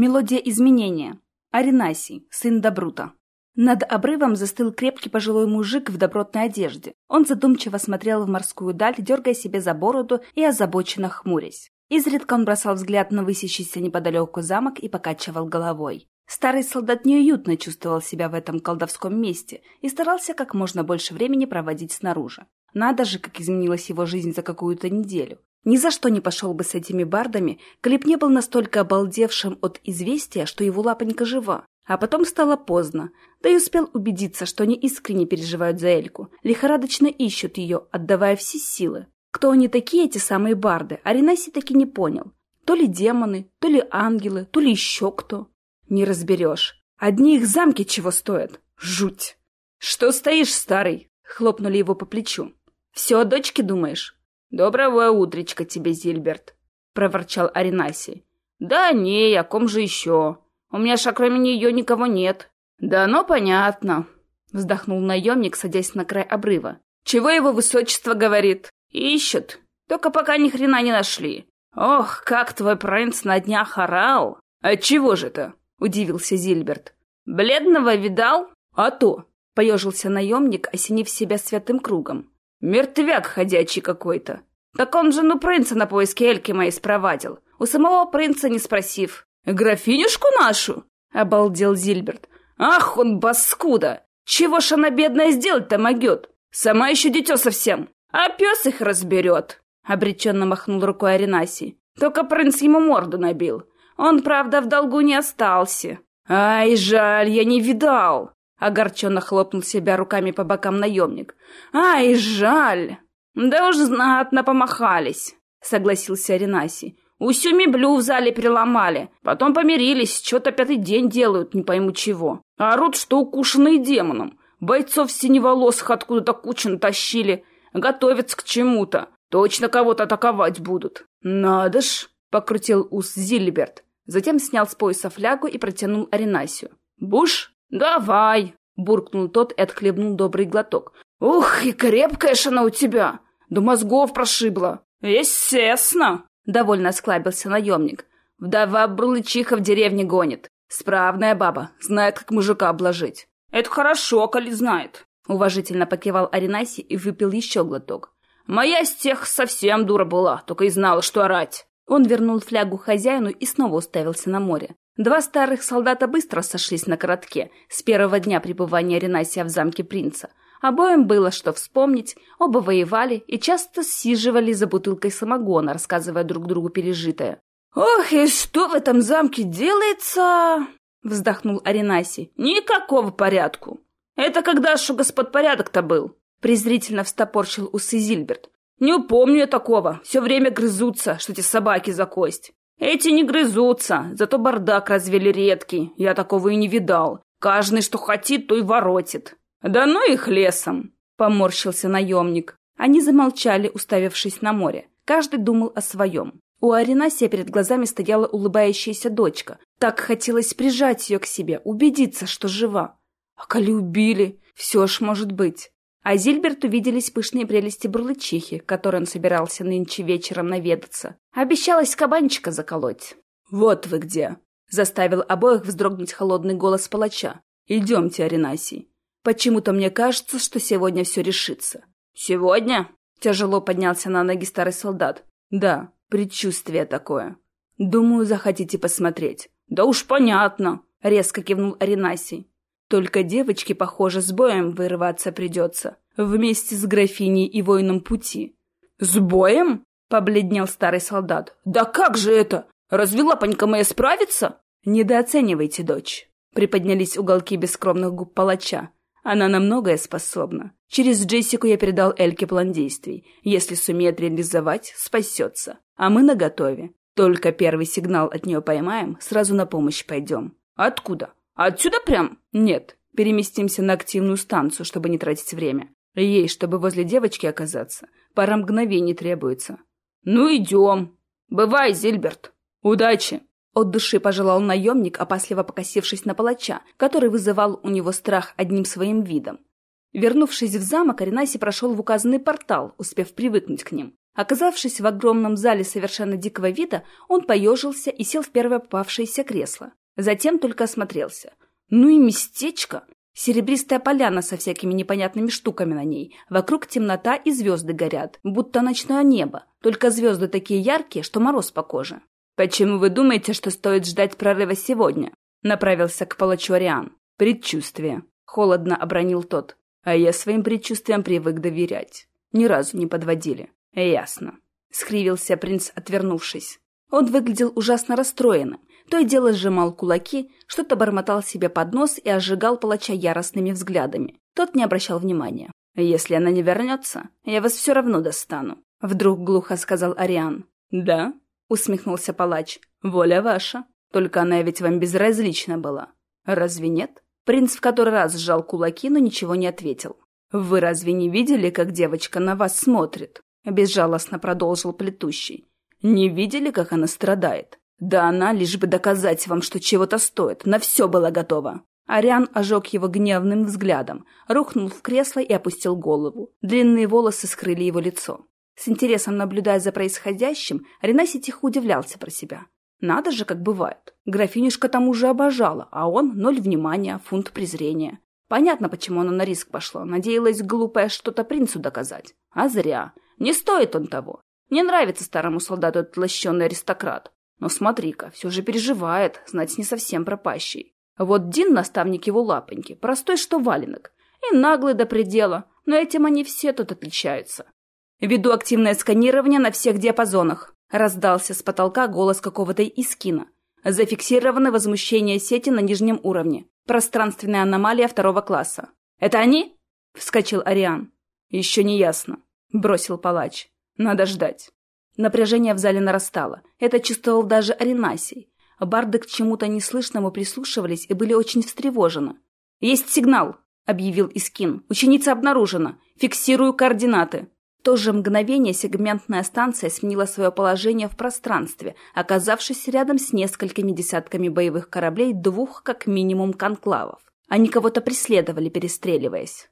Мелодия изменения. Аринасий, сын Добрута. Над обрывом застыл крепкий пожилой мужик в добротной одежде. Он задумчиво смотрел в морскую даль, дергая себе за бороду и озабоченно хмурясь. Изредка он бросал взгляд на высящийся неподалеку замок и покачивал головой. Старый солдат неуютно чувствовал себя в этом колдовском месте и старался как можно больше времени проводить снаружи. Надо же, как изменилась его жизнь за какую-то неделю. Ни за что не пошел бы с этими бардами, Клип не был настолько обалдевшим от известия, что его лапонька жива. А потом стало поздно, да и успел убедиться, что они искренне переживают за Эльку, лихорадочно ищут ее, отдавая все силы. Кто они такие, эти самые барды, Аринаси таки не понял. То ли демоны, то ли ангелы, то ли еще кто. Не разберешь. Одни их замки чего стоят. Жуть. «Что стоишь, старый?» — хлопнули его по плечу. «Все о дочке думаешь?» «Доброго утречка тебе, Зильберт», — проворчал Аринаси. «Да не, о ком же еще? У меня же кроме нее никого нет». «Да ну понятно», — вздохнул наемник, садясь на край обрыва. «Чего его высочество говорит? Ищут. Только пока ни хрена не нашли. Ох, как твой принц на днях орал!» «Отчего же это?» — удивился Зильберт. «Бледного видал? А то!» — поежился наемник, осенив себя святым кругом. Мертвяк ходячий какой-то. Так он жену принца на поиски Эльки моей спровадил. У самого принца не спросив. «Графинюшку нашу?» — обалдел Зильберт. «Ах, он баскуда! Чего ж она бедная сделать-то могет? Сама еще дитё совсем. А пес их разберет!» — обреченно махнул рукой Аринасий. «Только принц ему морду набил. Он, правда, в долгу не остался. Ай, жаль, я не видал. Огорченно хлопнул себя руками по бокам наемник. «Ай, жаль!» «Да уж знатно помахались», — согласился Ренаси. «Усю меблю в зале переломали. Потом помирились, что-то пятый день делают, не пойму чего. Орут, что укушенные демоном. Бойцов синеволосых откуда-то кучу натащили. Готовятся к чему-то. Точно кого-то атаковать будут». «Надо ж!» — покрутил ус Зильберт. Затем снял с пояса флягу и протянул Аринасию. «Буш?» «Давай!» — буркнул тот и отхлебнул добрый глоток. «Ух, и крепкая ж она у тебя! До мозгов прошибла!» «Естественно!» — довольно осклабился наемник. «Вдова Бурлычиха в деревне гонит. Справная баба, знает, как мужика обложить». «Это хорошо, коли знает», — уважительно покивал Аринаси и выпил еще глоток. «Моя с тех совсем дура была, только и знала, что орать». Он вернул флягу хозяину и снова уставился на море. Два старых солдата быстро сошлись на коротке с первого дня пребывания Ренасия в замке принца. Обоим было что вспомнить, оба воевали и часто сиживали за бутылкой самогона, рассказывая друг другу пережитое. «Ох, и что в этом замке делается?» — вздохнул Аринаси. «Никакого порядку. Это когда ж господ порядок-то был?» Презрительно встопорчил усы Зильберт. «Не упомню я такого. Все время грызутся, что эти собаки за кость. Эти не грызутся, зато бардак развели редкий, я такого и не видал. Каждый, что хотит, то и воротит. Да ну их лесом, поморщился наемник. Они замолчали, уставившись на море. Каждый думал о своем. У Аринасия перед глазами стояла улыбающаяся дочка. Так хотелось прижать ее к себе, убедиться, что жива. А коли убили, все ж может быть. А Зильберту виделись пышные прелести бурлычихи, которой он собирался нынче вечером наведаться. Обещалась кабанчика заколоть. «Вот вы где!» — заставил обоих вздрогнуть холодный голос палача. «Идемте, Аринасий. Почему-то мне кажется, что сегодня все решится». «Сегодня?» — тяжело поднялся на ноги старый солдат. «Да, предчувствие такое. Думаю, захотите посмотреть». «Да уж понятно», — резко кивнул Аринасий. Только девочке, похоже, с боем вырываться придется. Вместе с графиней и воином пути. «С боем?» — побледнел старый солдат. «Да как же это? Разве лапонька моя справится?» «Недооценивайте, дочь». Приподнялись уголки бескромных губ палача. Она на многое способна. Через Джессику я передал Эльке план действий. Если сумеет реализовать, спасется. А мы наготове. Только первый сигнал от нее поймаем, сразу на помощь пойдем. Откуда? Отсюда прям? Нет. Переместимся на активную станцию, чтобы не тратить время. Ей, чтобы возле девочки оказаться, пара мгновений требуется. Ну, идем. Бывай, Зильберт. Удачи. От души пожелал наемник, опасливо покосившись на палача, который вызывал у него страх одним своим видом. Вернувшись в замок, Аринаси прошел в указанный портал, успев привыкнуть к ним. Оказавшись в огромном зале совершенно дикого вида, он поежился и сел в первое попавшееся кресло. Затем только осмотрелся. Ну и местечко! Серебристая поляна со всякими непонятными штуками на ней. Вокруг темнота и звезды горят, будто ночное небо. Только звезды такие яркие, что мороз по коже. «Почему вы думаете, что стоит ждать прорыва сегодня?» Направился к палачу Ариан. «Предчувствие», — холодно обронил тот. «А я своим предчувствиям привык доверять. Ни разу не подводили. «Ясно», — скривился принц, отвернувшись. Он выглядел ужасно расстроенным. То и дело сжимал кулаки, что-то бормотал себе под нос и ожигал палача яростными взглядами. Тот не обращал внимания. «Если она не вернется, я вас все равно достану», — вдруг глухо сказал Ариан. «Да?» — усмехнулся палач. «Воля ваша. Только она ведь вам безразлична была. Разве нет?» Принц в который раз сжал кулаки, но ничего не ответил. «Вы разве не видели, как девочка на вас смотрит?» — безжалостно продолжил плетущий. «Не видели, как она страдает? Да она, лишь бы доказать вам, что чего-то стоит, на все была готова». Ариан ожег его гневным взглядом, рухнул в кресло и опустил голову. Длинные волосы скрыли его лицо. С интересом наблюдая за происходящим, Ренаси тихо удивлялся про себя. Надо же, как бывает. Графинюшка там уже обожала, а он — ноль внимания, фунт презрения. Понятно, почему она на риск пошла. Надеялась глупая что-то принцу доказать. А зря. Не стоит он того. Не нравится старому солдату этот лощеный аристократ. Но смотри-ка, все же переживает, знать не совсем пропащий. Вот Дин, наставник его лапоньки, простой что валенок. И наглый до предела, но этим они все тут отличаются. Веду активное сканирование на всех диапазонах. Раздался с потолка голос какого-то искина. Зафиксировано возмущение сети на нижнем уровне. Пространственная аномалия второго класса. «Это они?» — вскочил Ариан. «Еще не ясно», — бросил палач. «Надо ждать». Напряжение в зале нарастало. Это чувствовал даже Аринасий. Барды к чему-то неслышному прислушивались и были очень встревожены. «Есть сигнал!» — объявил Искин. «Ученица обнаружена. Фиксирую координаты». В то же мгновение сегментная станция сменила свое положение в пространстве, оказавшись рядом с несколькими десятками боевых кораблей двух, как минимум, конклавов. Они кого-то преследовали, перестреливаясь.